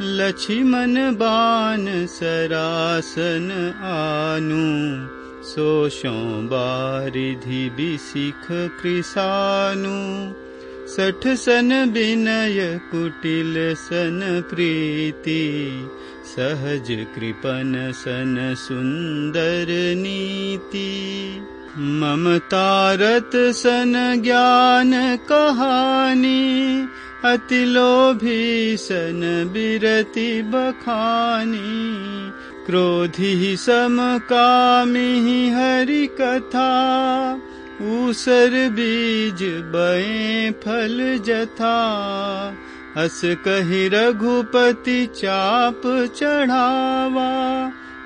लक्ष्मण बान सरासन आनु। सोशों बारिधि बिसिख कृसानु सठ सन विनय कुटिल सन प्रीति। सहज कृपन सन सुन्दर नीति। ममतारत सन ज्ञान कहानी अति लोभी सन बिरति बखानी क्रोधी समकामी हरि कथा ऊसर बीज बए फल जथा। अस कहि रघुपति चाप चढ़ावा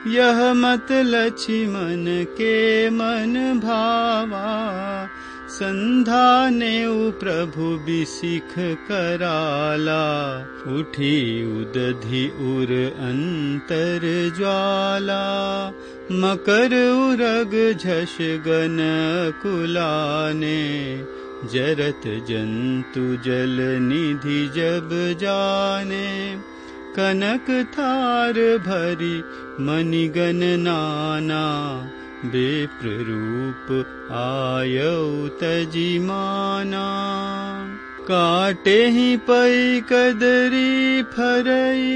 यह मत लक्ष्मण के मन भावा संधाने प्रभु बिसिख कराला उठी उदधि उर अंतर ज्वाला मकर उरग झष गन कुलाने जरत जंतु जल निधि जब जाने कनक थार भरी मणिगन नाना बेप्ररूप आयौ तजिमाना काटे ही पै कदरी फरई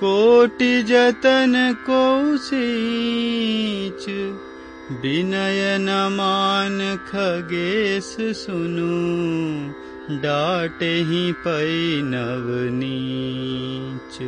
कोटि जतन कौशीच विनय नमान खगेश सुनु। डाटे ही पै नवनीच